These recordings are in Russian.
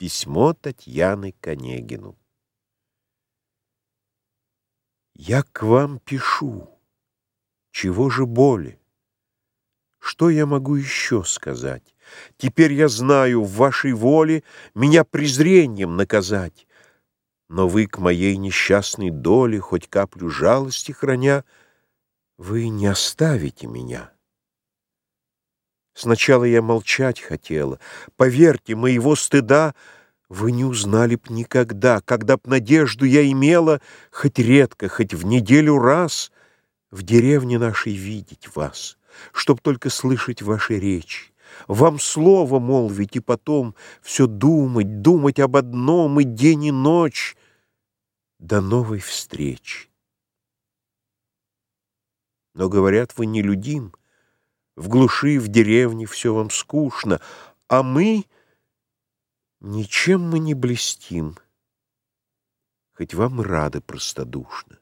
Письмо Татьяны Конегину. Я к вам пишу. Чего же боли? Что я могу еще сказать? Теперь я знаю, в вашей воле Меня презрением наказать. Но вы к моей несчастной доле, Хоть каплю жалости храня, Вы не оставите меня. Сначала я молчать хотела. Поверьте, моего стыда вы не узнали б никогда, когда б надежду я имела, хоть редко, хоть в неделю раз, в деревне нашей видеть вас, чтоб только слышать ваши речи, вам слово молвить и потом все думать, думать об одном и день и ночь до новой встречи. Но, говорят, вы нелюдим, в глуши, в деревне все вам скучно, а мы ничем мы не блестим, хоть вам рады простодушно.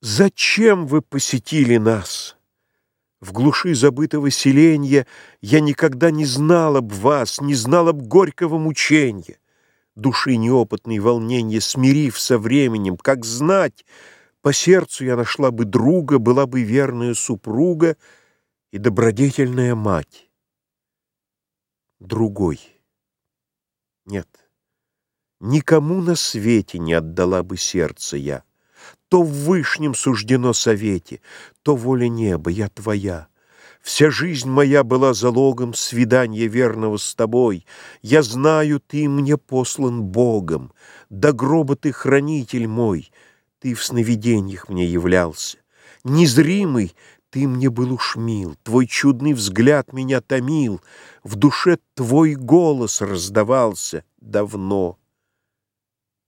Зачем вы посетили нас? В глуши забытого селенья Я никогда не знала б вас, Не знала б горького мученья. Души неопытной волненья Смирив со временем, как знать, По сердцу я нашла бы друга, Была бы верная супруга — и добродетельная мать. Другой. Нет, никому на свете не отдала бы сердце я. То в вышнем суждено совете, то воля неба, я твоя. Вся жизнь моя была залогом свидания верного с тобой. Я знаю, ты мне послан Богом, до гроба ты хранитель мой, ты в сновидениях мне являлся. Незримый ты мне был уж мил, твой чудный взгляд меня томил, В душе твой голос раздавался давно.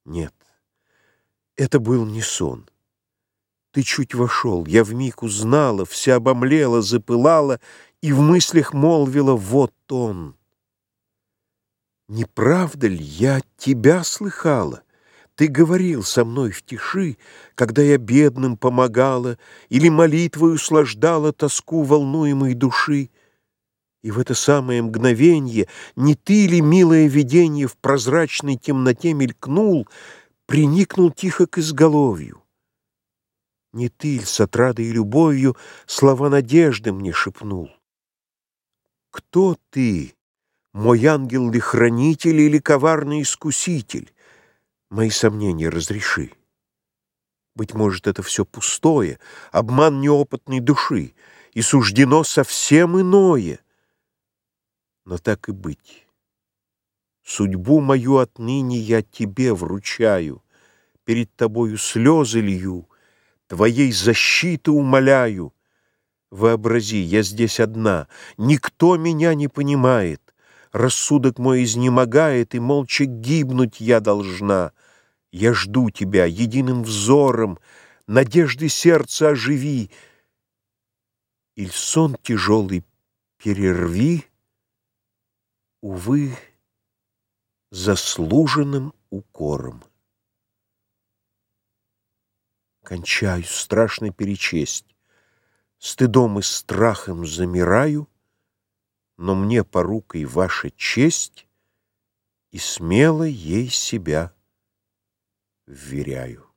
Нет, это был не сон. Ты чуть вошел, я вмиг узнала, Вся обомлела, запылала И в мыслях молвила, вот он. Не правда ли я тебя слыхала? Ты говорил со мной в тиши, Когда я бедным помогала Или молитвой услаждала Тоску волнуемой души. И в это самое мгновенье Не ты ли, милое видение, В прозрачной темноте мелькнул, Приникнул тихо к изголовью? Не ты ли с отрадой и любовью Слова надежды мне шепнул? Кто ты, мой ангел ли хранитель Или коварный искуситель? Мои сомнения разреши. Быть может, это все пустое, обман неопытной души, и суждено совсем иное. Но так и быть. Судьбу мою отныне я тебе вручаю, перед тобою слезы лью, твоей защиты умоляю. Вообрази, я здесь одна, никто меня не понимает, Рассудок мой изнемогает, и молча гибнуть я должна. Я жду тебя единым взором, надежды сердца оживи. Иль сон тяжелый перерви, увы, заслуженным укором. Кончаю страшно перечесть, стыдом и страхом замираю, но мне порукой ваша честь, и смело ей себя вверяю.